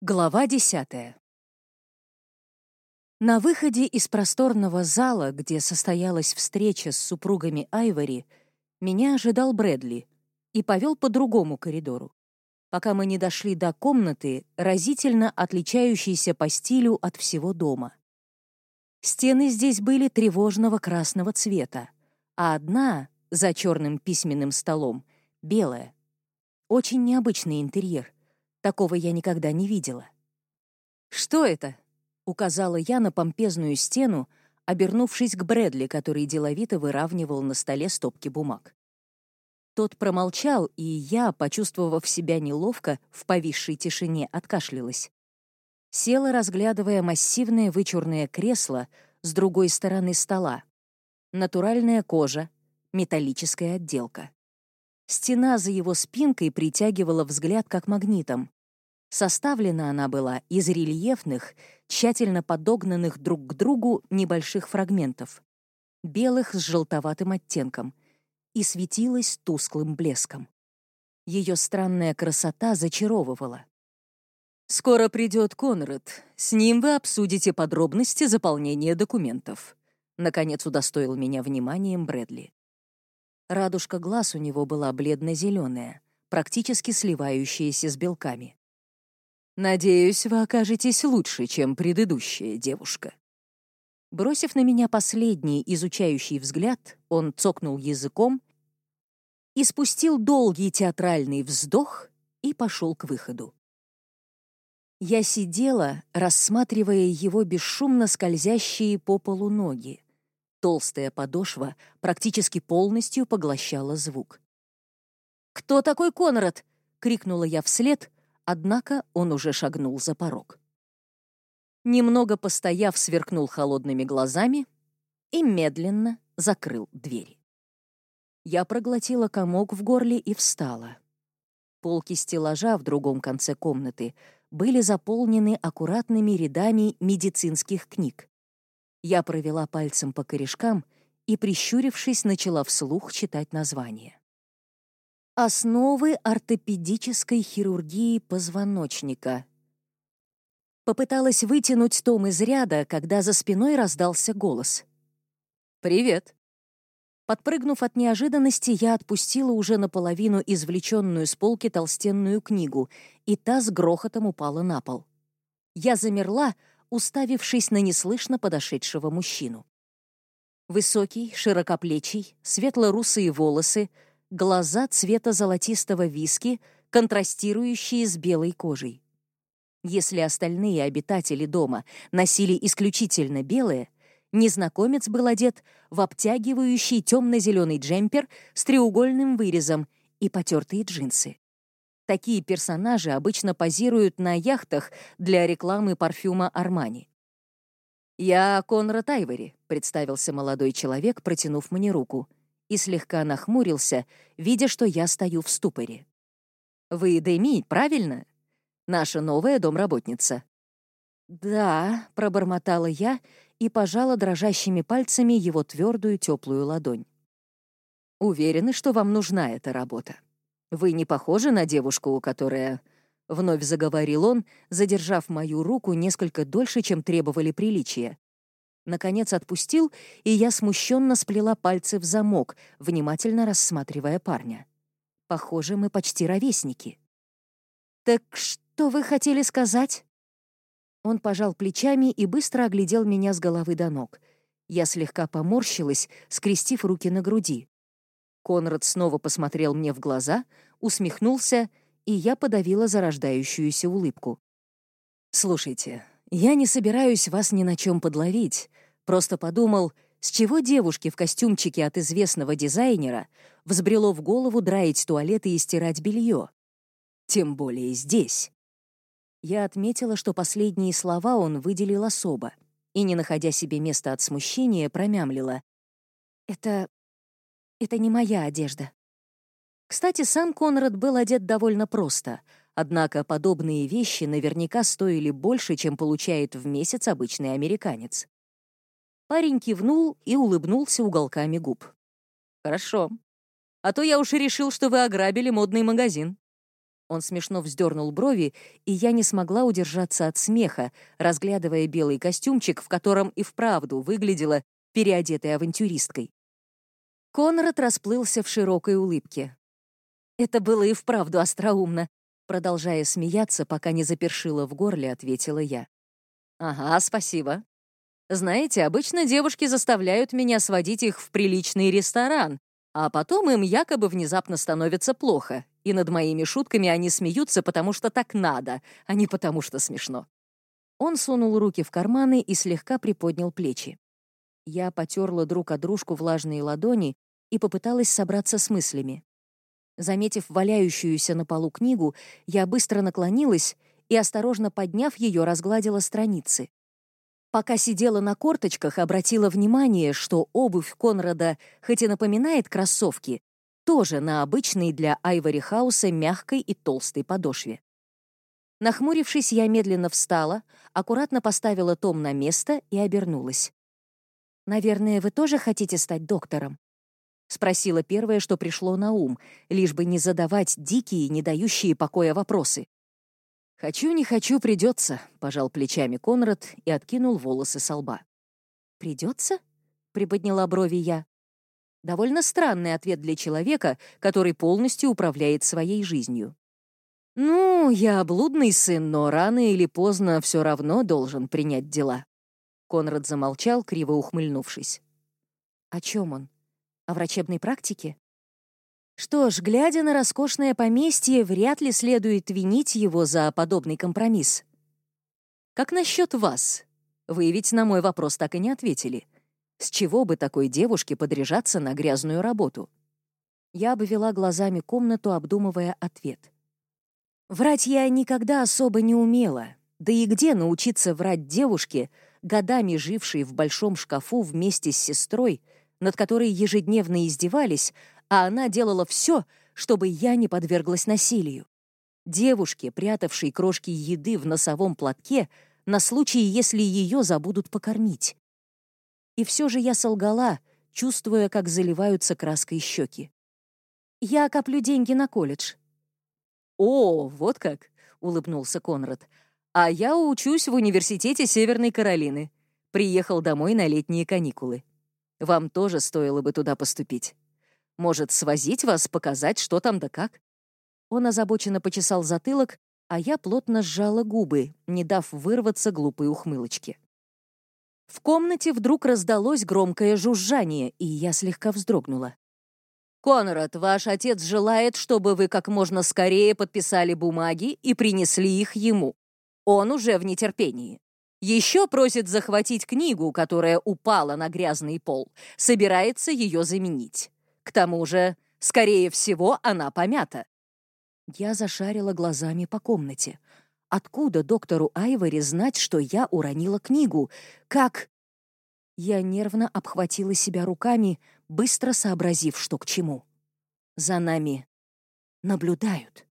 Глава десятая. На выходе из просторного зала, где состоялась встреча с супругами Айвори, меня ожидал Брэдли и повел по другому коридору, пока мы не дошли до комнаты, разительно отличающейся по стилю от всего дома. Стены здесь были тревожного красного цвета, а одна, за черным письменным столом, белая. Очень необычный интерьер — Такого я никогда не видела. «Что это?» — указала я на помпезную стену, обернувшись к Брэдли, который деловито выравнивал на столе стопки бумаг. Тот промолчал, и я, почувствовав себя неловко, в повисшей тишине откашлялась. Села, разглядывая массивное вычурное кресло с другой стороны стола. Натуральная кожа, металлическая отделка. Стена за его спинкой притягивала взгляд как магнитом. Составлена она была из рельефных, тщательно подогнанных друг к другу небольших фрагментов, белых с желтоватым оттенком, и светилась тусклым блеском. Ее странная красота зачаровывала. «Скоро придет Конрад. С ним вы обсудите подробности заполнения документов», наконец удостоил меня вниманием Брэдли. Радужка глаз у него была бледно-зеленая, практически сливающаяся с белками. «Надеюсь, вы окажетесь лучше, чем предыдущая девушка». Бросив на меня последний изучающий взгляд, он цокнул языком и спустил долгий театральный вздох и пошел к выходу. Я сидела, рассматривая его бесшумно скользящие по полу ноги. Толстая подошва практически полностью поглощала звук. «Кто такой Конрад?» — крикнула я вслед, однако он уже шагнул за порог. Немного постояв, сверкнул холодными глазами и медленно закрыл двери. Я проглотила комок в горле и встала. Полки стеллажа в другом конце комнаты были заполнены аккуратными рядами медицинских книг. Я провела пальцем по корешкам и, прищурившись, начала вслух читать название. «Основы ортопедической хирургии позвоночника». Попыталась вытянуть том из ряда, когда за спиной раздался голос. «Привет». Подпрыгнув от неожиданности, я отпустила уже наполовину извлеченную с полки толстенную книгу, и та с грохотом упала на пол. Я замерла, уставившись на неслышно подошедшего мужчину. Высокий, широкоплечий, светло-русые волосы, глаза цвета золотистого виски, контрастирующие с белой кожей. Если остальные обитатели дома носили исключительно белое, незнакомец был одет в обтягивающий темно-зеленый джемпер с треугольным вырезом и потертые джинсы. Такие персонажи обычно позируют на яхтах для рекламы парфюма Армани. «Я Конрад Айвори», — представился молодой человек, протянув мне руку, и слегка нахмурился, видя, что я стою в ступоре. «Вы Дэми, правильно? Наша новая домработница». «Да», — пробормотала я и пожала дрожащими пальцами его твердую теплую ладонь. «Уверены, что вам нужна эта работа?» Вы не похожи на девушку, которая...» Вновь заговорил он, задержав мою руку несколько дольше, чем требовали приличия. Наконец отпустил, и я смущенно сплела пальцы в замок, внимательно рассматривая парня. Похоже, мы почти ровесники. «Так что вы хотели сказать?» Он пожал плечами и быстро оглядел меня с головы до ног. Я слегка поморщилась, скрестив руки на груди. Конрад снова посмотрел мне в глаза, усмехнулся, и я подавила зарождающуюся улыбку. «Слушайте, я не собираюсь вас ни на чем подловить. Просто подумал, с чего девушке в костюмчике от известного дизайнера взбрело в голову драить туалеты и стирать белье? Тем более здесь». Я отметила, что последние слова он выделил особо, и, не находя себе места от смущения, промямлила. «Это это не моя одежда. Кстати, сам Конрад был одет довольно просто, однако подобные вещи наверняка стоили больше, чем получает в месяц обычный американец. Парень кивнул и улыбнулся уголками губ. «Хорошо. А то я уж и решил, что вы ограбили модный магазин». Он смешно вздернул брови, и я не смогла удержаться от смеха, разглядывая белый костюмчик, в котором и вправду выглядела переодетой авантюристкой. Конрад расплылся в широкой улыбке. «Это было и вправду остроумно», продолжая смеяться, пока не запершила в горле, ответила я. «Ага, спасибо. Знаете, обычно девушки заставляют меня сводить их в приличный ресторан, а потом им якобы внезапно становится плохо, и над моими шутками они смеются, потому что так надо, а не потому что смешно». Он сунул руки в карманы и слегка приподнял плечи. Я потерла друг о дружку влажные ладони и попыталась собраться с мыслями. Заметив валяющуюся на полу книгу, я быстро наклонилась и, осторожно подняв ее, разгладила страницы. Пока сидела на корточках, обратила внимание, что обувь Конрада, хоть и напоминает кроссовки, тоже на обычной для Айвори Хауса мягкой и толстой подошве. Нахмурившись, я медленно встала, аккуратно поставила том на место и обернулась. «Наверное, вы тоже хотите стать доктором?» Спросила первое, что пришло на ум, лишь бы не задавать дикие, не дающие покоя вопросы. «Хочу, не хочу, придется», — пожал плечами Конрад и откинул волосы со лба. «Придется?» — приподняла брови я. Довольно странный ответ для человека, который полностью управляет своей жизнью. «Ну, я блудный сын, но рано или поздно все равно должен принять дела». Конрад замолчал, криво ухмыльнувшись. «О чем он?» О врачебной практике? Что ж, глядя на роскошное поместье, вряд ли следует винить его за подобный компромисс. Как насчет вас? Вы ведь на мой вопрос так и не ответили. С чего бы такой девушке подряжаться на грязную работу? Я обвела глазами комнату, обдумывая ответ. Врать я никогда особо не умела. Да и где научиться врать девушке, годами жившей в большом шкафу вместе с сестрой, над которой ежедневно издевались, а она делала все, чтобы я не подверглась насилию. Девушке, прятавшей крошки еды в носовом платке, на случай, если ее забудут покормить. И все же я солгала, чувствуя, как заливаются краской щеки. «Я коплю деньги на колледж». «О, вот как!» — улыбнулся Конрад. «А я учусь в университете Северной Каролины. Приехал домой на летние каникулы. Вам тоже стоило бы туда поступить. Может, свозить вас, показать, что там да как?» Он озабоченно почесал затылок, а я плотно сжала губы, не дав вырваться глупой ухмылочке. В комнате вдруг раздалось громкое жужжание, и я слегка вздрогнула. «Конрад, ваш отец желает, чтобы вы как можно скорее подписали бумаги и принесли их ему. Он уже в нетерпении». Еще просит захватить книгу, которая упала на грязный пол. Собирается ее заменить. К тому же, скорее всего, она помята. Я зашарила глазами по комнате. Откуда доктору Айвори знать, что я уронила книгу? Как... Я нервно обхватила себя руками, быстро сообразив, что к чему. За нами наблюдают.